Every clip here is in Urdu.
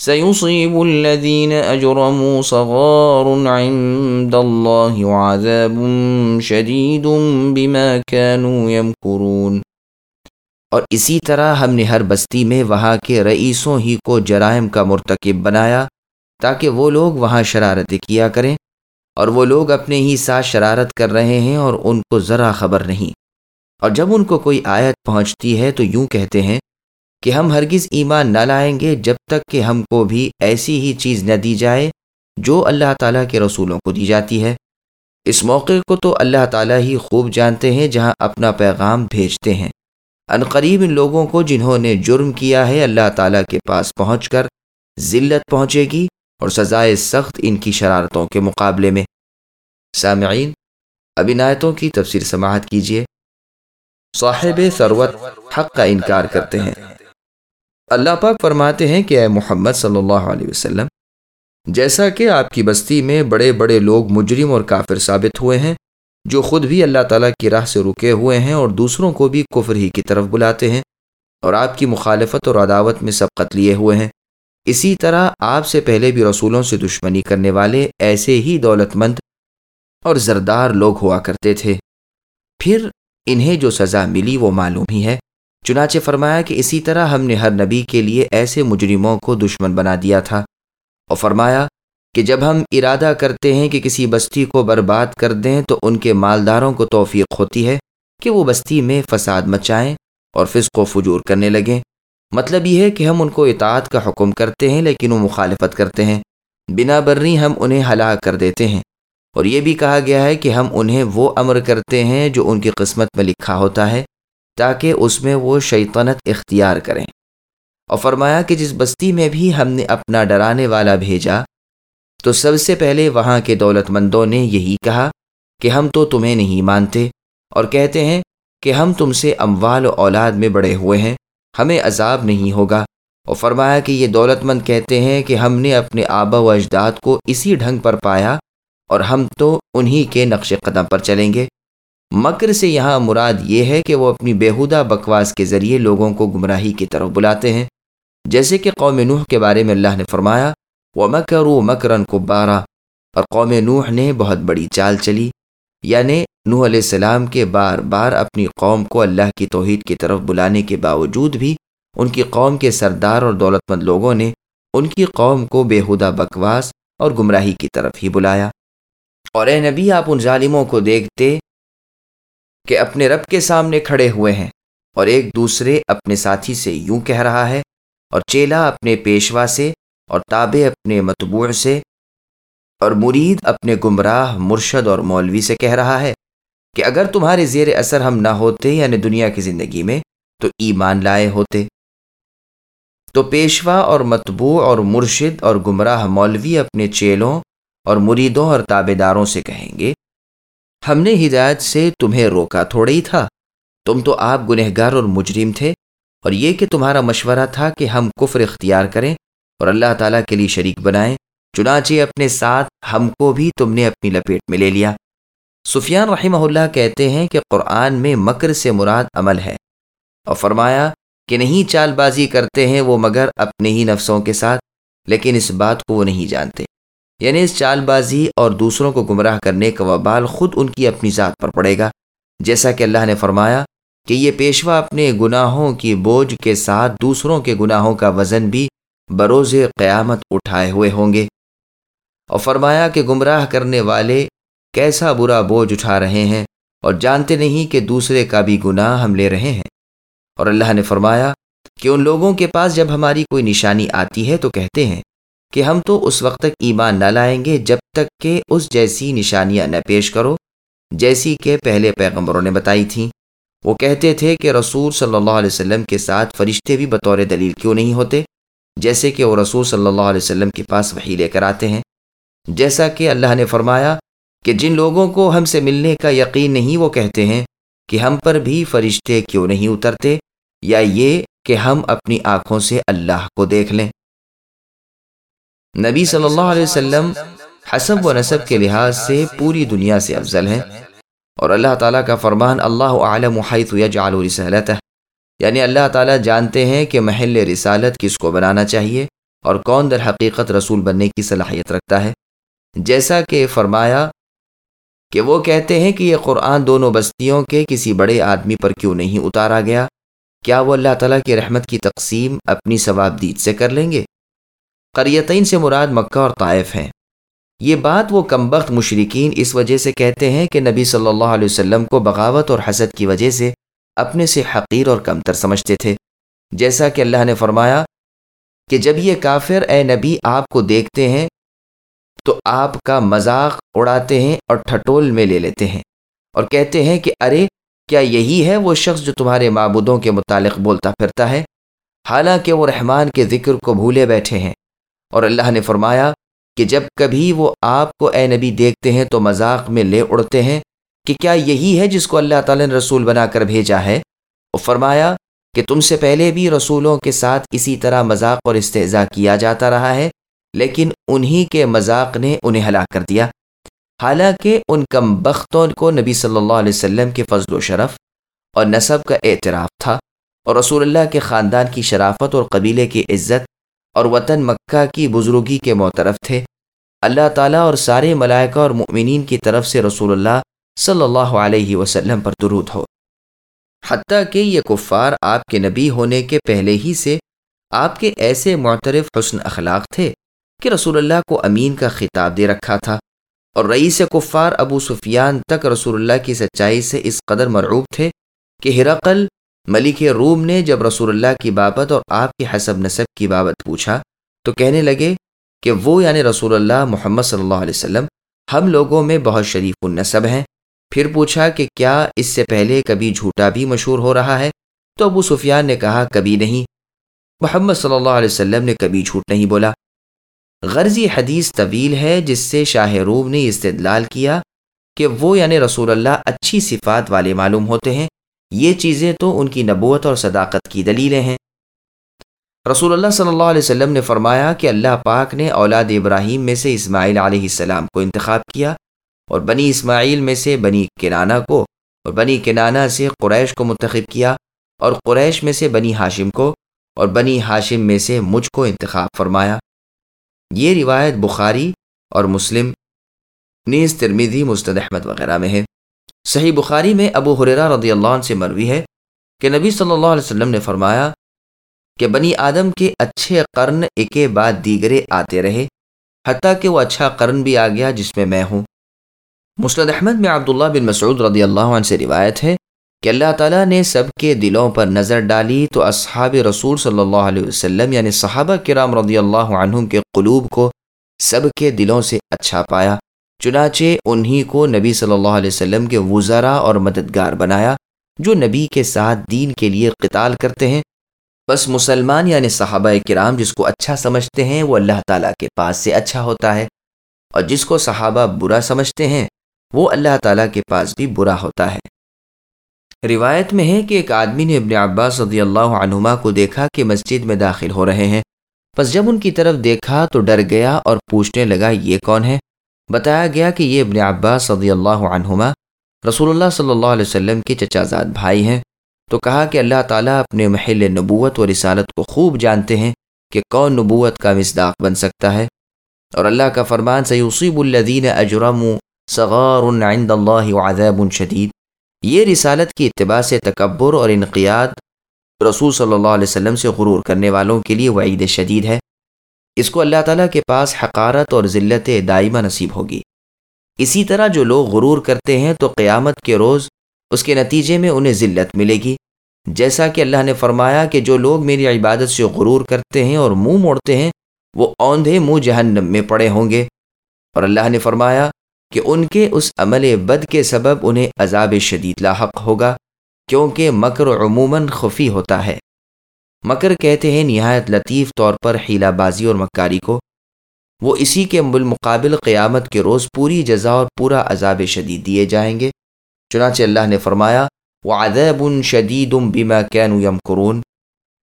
سيصيب الذين أجرموا صغار عند الله وعذاب شديد بما كانوا يمكرون۔ اور اسی طرح ہم نے ہر بستی میں وہاں کے رئیسوں ہی کو جرائم کا مرتکب بنایا تاکہ وہ لوگ وہاں شرارتیں کیا کریں۔ اور وہ لوگ اپنے ہی ساتھ شرارت کر رہے ہیں اور ان کو ذرا خبر نہیں۔ اور جب ان کو کوئی آیت پہنچتی ہے تو یوں کہتے ہیں کہ ہم ہرگز ایمان نہ لائیں گے جب تک کہ ہم کو بھی ایسی ہی چیز نہ دی جائے جو اللہ تعالیٰ کے رسولوں کو دی جاتی ہے۔ اس موقع کو تو اللہ تعالیٰ ہی خوب جانتے ہیں جہاں اپنا پیغام بھیجتے ہیں۔ قریب ان لوگوں کو جنہوں نے جرم کیا ہے اللہ تعالیٰ کے پاس پہنچ کر ذلت پہنچے گی اور سزائے سخت ان کی شرارتوں کے مقابلے میں۔ سامعین، اب عنایتوں کی تفسیر سماعت کیجیے۔ صاحب ثروت حق کا انکار کرتے ہیں۔ اللہ پاک فرماتے ہیں کہ اے محمد صلی اللہ علیہ وسلم، جیسا کہ آپ کی بستی میں بڑے بڑے لوگ مجرم اور کافر ثابت ہوئے ہیں، جو خود بھی اللہ تعالیٰ کی راہ سے رکے ہوئے ہیں اور دوسروں کو بھی کفر ہی کی طرف بلاتے ہیں اور آپ کی مخالفت اور عداوت میں سبقت لیے ہوئے ہیں۔ اسی طرح آپ سے پہلے بھی رسولوں سے دشمنی کرنے والے ایسے ہی دولت مند اور زردار لوگ ہوا کرتے تھے۔ پھر انہیں جو سزا ملی وہ معلوم ہی ہے۔ چنانچہ فرمایا کہ اسی طرح ہم نے ہر نبی کے لیے ایسے مجرموں کو دشمن بنا دیا تھا۔ اور فرمایا کہ جب ہم ارادہ کرتے ہیں کہ کسی بستی کو برباد کر دیں تو ان کے مالداروں کو توفیق ہوتی ہے کہ وہ بستی میں فساد مچائیں اور فسق و فجور کرنے لگیں۔ مطلب یہ ہے کہ ہم ان کو اطاعت کا حکم کرتے ہیں لیکن وہ مخالفت کرتے ہیں۔ بنا برنی ہم انہیں ہلاک کر دیتے ہیں۔ اور یہ بھی کہا گیا ہے کہ ہم انہیں وہ امر کرتے ہیں جو ان کی قسمت میں لکھا ہوتا ہے۔ تاکہ اس میں وہ شیطنت اختیار کریں۔ اور فرمایا کہ جس بستی میں بھی ہم نے اپنا ڈرانے والا بھیجا، تو سب سے پہلے وہاں کے دولت مندوں نے یہی کہا کہ ہم تو تمہیں نہیں مانتے، اور کہتے ہیں کہ ہم تم سے اموال و اولاد میں بڑے ہوئے ہیں، ہمیں عذاب نہیں ہوگا۔ اور فرمایا کہ یہ دولت مند کہتے ہیں کہ ہم نے اپنے آبا و اجداد کو اسی ڈھنگ پر پایا اور ہم تو انہی کے نقش قدم پر چلیں گے۔ مکر سے یہاں مراد یہ ہے کہ وہ اپنی بیہودہ بکواس کے ذریعے لوگوں کو گمراہی کی طرف بلاتے ہیں۔ جیسے کہ قوم نوح کے بارے میں اللہ نے فرمایا وہ مکر و مکرن کو بارہ اور قوم نوح نے بہت بڑی چال چلی۔ یعنی نوح علیہ السلام کے بار بار اپنی قوم کو اللہ کی توحید کی طرف بلانے کے باوجود بھی ان کی قوم کے سردار اور دولت مند لوگوں نے ان کی قوم کو بےحدہ بکواس اور گمراہی کی طرف ہی بلایا۔ اور اے نبی، آپ ان ظالموں کو دیکھتے کہ اپنے رب کے سامنے کھڑے ہوئے ہیں اور ایک دوسرے اپنے ساتھی سے یوں کہہ رہا ہے، اور چیلا اپنے پیشوا سے اور تابع اپنے متبوع سے، اور مرید اپنے گمراہ، مرشد اور مولوی سے کہہ رہا ہے کہ اگر تمہارے زیر اثر ہم نہ ہوتے یعنی دنیا کی زندگی میں، تو ایمان لائے ہوتے۔ تو پیشوا اور متبوع اور مرشد اور گمراہ مولوی اپنے چیلوں اور مریدوں اور تابے داروں سے کہیں گے ہم نے ہدایت سے تمہیں روکا تھوڑا ہی تھا۔ تم تو آپ گنہگار اور مجرم تھے، اور یہ کہ تمہارا مشورہ تھا کہ ہم کفر اختیار کریں اور اللہ تعالیٰ کے لیے شریک بنائیں، چنانچہ اپنے ساتھ ہم کو بھی تم نے اپنی لپیٹ میں لے لیا۔ سفیان رحمہ اللہ کہتے ہیں کہ قرآن میں مکر سے مراد عمل ہے، اور فرمایا کہ نہیں چال بازی کرتے ہیں وہ مگر اپنے ہی نفسوں کے ساتھ، لیکن اس بات کو وہ نہیں جانتے۔ یعنی اس چال بازی اور دوسروں کو گمراہ کرنے کا وبال خود ان کی اپنی ذات پر پڑے گا۔ جیسا کہ اللہ نے فرمایا کہ یہ پیشوا اپنے گناہوں کی بوجھ کے ساتھ دوسروں کے گناہوں کا وزن بھی بروز قیامت اٹھائے ہوئے ہوں گے۔ اور فرمایا کہ گمراہ کرنے والے کیسا برا بوجھ اٹھا رہے ہیں اور جانتے نہیں کہ دوسرے کا بھی گناہ ہم لے رہے ہیں۔ اور اللہ نے فرمایا کہ ان لوگوں کے پاس جب ہماری کوئی نشانی آتی ہے تو کہتے ہیں کہ ہم تو اس وقت تک ایمان نہ لائیں گے جب تک کہ اس جیسی نشانیاں نہ پیش کرو، جیسی کہ پہلے پیغمبروں نے بتائی تھیں۔ وہ کہتے تھے کہ رسول صلی اللہ علیہ وسلم کے ساتھ فرشتے بھی بطور دلیل کیوں نہیں ہوتے؟ جیسے کہ وہ رسول صلی اللہ علیہ وسلم کے پاس وہی لے کر آتے ہیں۔ جیسا کہ اللہ نے فرمایا کہ جن لوگوں کو ہم سے ملنے کا یقین نہیں وہ کہتے ہیں کہ ہم پر بھی فرشتے کیوں نہیں اترتے، یا یہ کہ ہم اپنی آنکھوں سے اللہ کو دیکھ لیں۔ نبی صلی اللہ علیہ وسلم حسب و نصب کے لحاظ سے پوری دنیا سے افضل ہیں اور اللہ تعالیٰ کا فرمان اللہ عالم حیث یجعل رسالتہ یعنی اللہ تعالیٰ جانتے ہیں کہ محل رسالت کس کو بنانا چاہیے اور کون در حقیقت رسول بننے کی صلاحیت رکھتا ہے۔ جیسا کہ فرمایا کہ وہ کہتے ہیں کہ یہ قرآن دونوں بستیوں کے کسی بڑے آدمی پر کیوں نہیں اتارا گیا؟ کیا وہ اللہ تعالیٰ کی رحمت کی تقسیم اپنی ثواب دید سے کر لیں گے؟ قریتین سے مراد مکہ اور طائف ہیں۔ یہ بات وہ کمبخت مشرقین اس وجہ سے کہتے ہیں کہ نبی صلی اللہ علیہ وسلم کو بغاوت اور حسد کی وجہ سے اپنے سے حقیر اور کمتر سمجھتے تھے۔ جیسا کہ اللہ نے فرمایا کہ جب یہ کافر اے نبی آپ کو دیکھتے ہیں تو آپ کا مذاق اڑاتے ہیں اور ٹھٹول میں لے لیتے ہیں اور کہتے ہیں کہ ارے، کیا یہی ہے وہ شخص جو تمہارے معبودوں کے متعلق بولتا پھرتا ہے؟ حالانکہ وہ رحمان کے ذکر کو بھولے بیٹھے ہیں۔ اور اللہ نے فرمایا کہ جب کبھی وہ آپ کو اے نبی دیکھتے ہیں تو مذاق میں لے اڑتے ہیں کہ کیا یہی ہے جس کو اللہ تعالی نے رسول بنا کر بھیجا ہے؟ وہ فرمایا کہ تم سے پہلے بھی رسولوں کے ساتھ اسی طرح مذاق اور استضاء کیا جاتا رہا ہے، لیکن انہی کے مذاق نے انہیں ہلاک کر دیا۔ حالانکہ ان کم بختوں کو نبی صلی اللہ علیہ وسلم کے فضل و شرف اور نصب کا اعتراف تھا اور رسول اللہ کے خاندان کی شرافت اور قبیلے کی عزت اور وطن مکہ کی بزرگی کے معترف تھے۔ اللہ تعالیٰ اور سارے ملائکہ اور مؤمنین کی طرف سے رسول اللہ صلی اللہ علیہ وسلم پر درود ہو۔ حتیٰ کہ یہ کفار آپ کے نبی ہونے کے پہلے ہی سے آپ کے ایسے معترف حسن اخلاق تھے کہ رسول اللہ کو امین کا خطاب دے رکھا تھا۔ اور رئیس کفار ابو سفیان تک رسول اللہ کی سچائی سے اس قدر مرعوب تھے کہ ہرقل ملک روم نے جب رسول اللہ کی بابت اور آپ کی حسب نصب کی بابت پوچھا، تو کہنے لگے کہ وہ یعنی رسول اللہ محمد صلی اللہ علیہ وسلم ہم لوگوں میں بہت شریف النصب ہیں۔ پھر پوچھا کہ کیا اس سے پہلے کبھی جھوٹا بھی مشہور ہو رہا ہے؟ تو ابو سفیان نے کہا، کبھی نہیں۔ محمد صلی اللہ علیہ وسلم نے کبھی جھوٹ نہیں بولا۔ غرضی حدیث طویل ہے، جس سے شاہ روم نے استدلال کیا کہ وہ یعنی رسول اللہ اچھی صفات والے معلوم ہوتے ہیں۔ یہ چیزیں تو ان کی نبوت اور صداقت کی دلیلیں ہیں۔ رسول اللہ صلی اللہ علیہ وسلم نے فرمایا کہ اللہ پاک نے اولاد ابراہیم میں سے اسماعیل علیہ السلام کو انتخاب کیا اور بنی اسماعیل میں سے بنی کنانہ کو اور بنی کنانہ سے قریش کو منتخب کیا اور قریش میں سے بنی ہاشم کو اور بنی ہاشم میں سے مجھ کو انتخاب فرمایا۔ یہ روایت بخاری اور مسلم، نیز ترمیدی مستد احمد وغیرہ میں ہے۔ صحیح بخاری میں ابو حریرہ رضی اللہ عنہ سے مروی ہے کہ نبی صلی اللہ علیہ وسلم نے فرمایا کہ بنی آدم کے اچھے قرن ایک بعد دیگرے آتے رہے، حتیٰ کہ وہ اچھا قرن بھی آ گیا جس میں میں ہوں۔ مسند احمد میں عبداللہ بن مسعود رضی اللہ عنہ سے روایت ہے کہ اللہ تعالیٰ نے سب کے دلوں پر نظر ڈالی تو اصحاب رسول صلی اللہ علیہ وسلم یعنی صحابہ کرام رضی اللہ عنہم کے قلوب کو سب کے دلوں سے اچھا پایا۔ چنانچہ انہی کو نبی صلی اللہ علیہ وسلم کے وزراء اور مددگار بنایا، جو نبی کے ساتھ دین کے لیے قتال کرتے ہیں۔ بس مسلمان یعنی صحابہ کرام جس کو اچھا سمجھتے ہیں، وہ اللہ تعالیٰ کے پاس سے اچھا ہوتا ہے۔ اور جس کو صحابہ برا سمجھتے ہیں، وہ اللہ تعالیٰ کے پاس بھی برا ہوتا ہے۔ روایت میں ہے کہ ایک آدمی نے ابن عباس رضی اللہ عنہما کو دیکھا کہ مسجد میں داخل ہو رہے ہیں۔ بس جب ان کی طرف دیکھا تو ڈر گیا اور پوچھنے لگا، یہ کون ہے؟ بتایا گیا کہ یہ ابن عباس رضی اللہ عنہما رسول اللہ صلی اللہ علیہ وسلم کے چچا زاد بھائی ہیں۔ تو کہا کہ اللہ تعالیٰ اپنے محل نبوت و رسالت کو خوب جانتے ہیں کہ کون نبوت کا مصداق بن سکتا ہے۔ اور اللہ کا فرمان سیصیب الدین اجرم صغار عند اللہ عذاب شدید یہ رسالت کی اتباع سے تکبر اور انقیاد رسول صلی اللہ علیہ وسلم سے غرور کرنے والوں کے لیے وعید شدید ہے۔ اس کو اللہ تعالیٰ کے پاس حقارت اور ذلت دائمہ نصیب ہوگی۔ اسی طرح جو لوگ غرور کرتے ہیں تو قیامت کے روز اس کے نتیجے میں انہیں ذلت ملے گی۔ جیسا کہ اللہ نے فرمایا کہ جو لوگ میری عبادت سے غرور کرتے ہیں اور منہ موڑتے ہیں، وہ اوندھے منہ جہنم میں پڑے ہوں گے۔ اور اللہ نے فرمایا کہ ان کے اس عمل بد کے سبب انہیں عذاب شدید لاحق ہوگا، کیونکہ مکر عموماً خفی ہوتا ہے۔ مکر کہتے ہیں نہایت لطیف طور پر حیلہ بازی اور مکاری کو۔ وہ اسی کے بالمقابل قیامت کے روز پوری جزا اور پورا عذاب شدید دیے جائیں گے۔ چنانچہ اللہ نے فرمایا وہ ادب ان شدید بیما کین یم قرون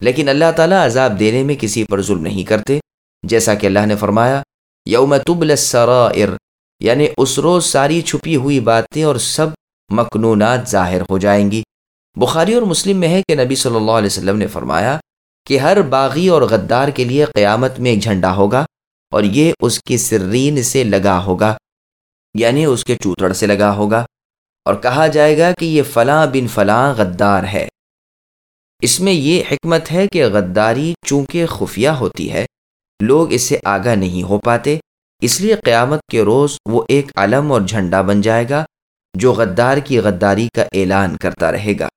لیکن اللہ تعالیٰ عذاب دینے میں کسی پر ظلم نہیں کرتے۔ جیسا کہ اللہ نے فرمایا، یوم تبل السرائر۔ یعنی اس روز ساری چھپی ہوئی باتیں اور سب مقنونات ظاہر ہو جائیں گی۔ بخاری اور مسلم میں ہے کہ نبی صلی اللہ علیہ وسلم نے فرمایا کہ ہر باغی اور غدار کے لیے قیامت میں ایک جھنڈا ہوگا اور یہ اس کی سرین سے لگا ہوگا یعنی اس کے چوتڑ سے لگا ہوگا۔ اور کہا جائے گا کہ یہ فلاں بن فلاں غدار ہے۔ اس میں یہ حکمت ہے کہ غداری چونکہ خفیہ ہوتی ہے، لوگ اس سے آگاہ نہیں ہو پاتے، اس لیے قیامت کے روز وہ ایک علم اور جھنڈا بن جائے گا جو غدار کی غداری کا اعلان کرتا رہے گا۔